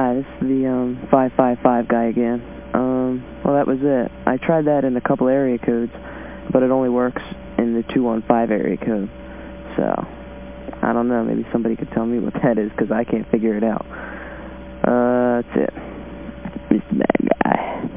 Hi, this is the um, 555 guy again. Um, well, that was it. I tried that in a couple area codes, but it only works in the 215 area code. So, I don't know. Maybe somebody could tell me what that is because I can't figure it out.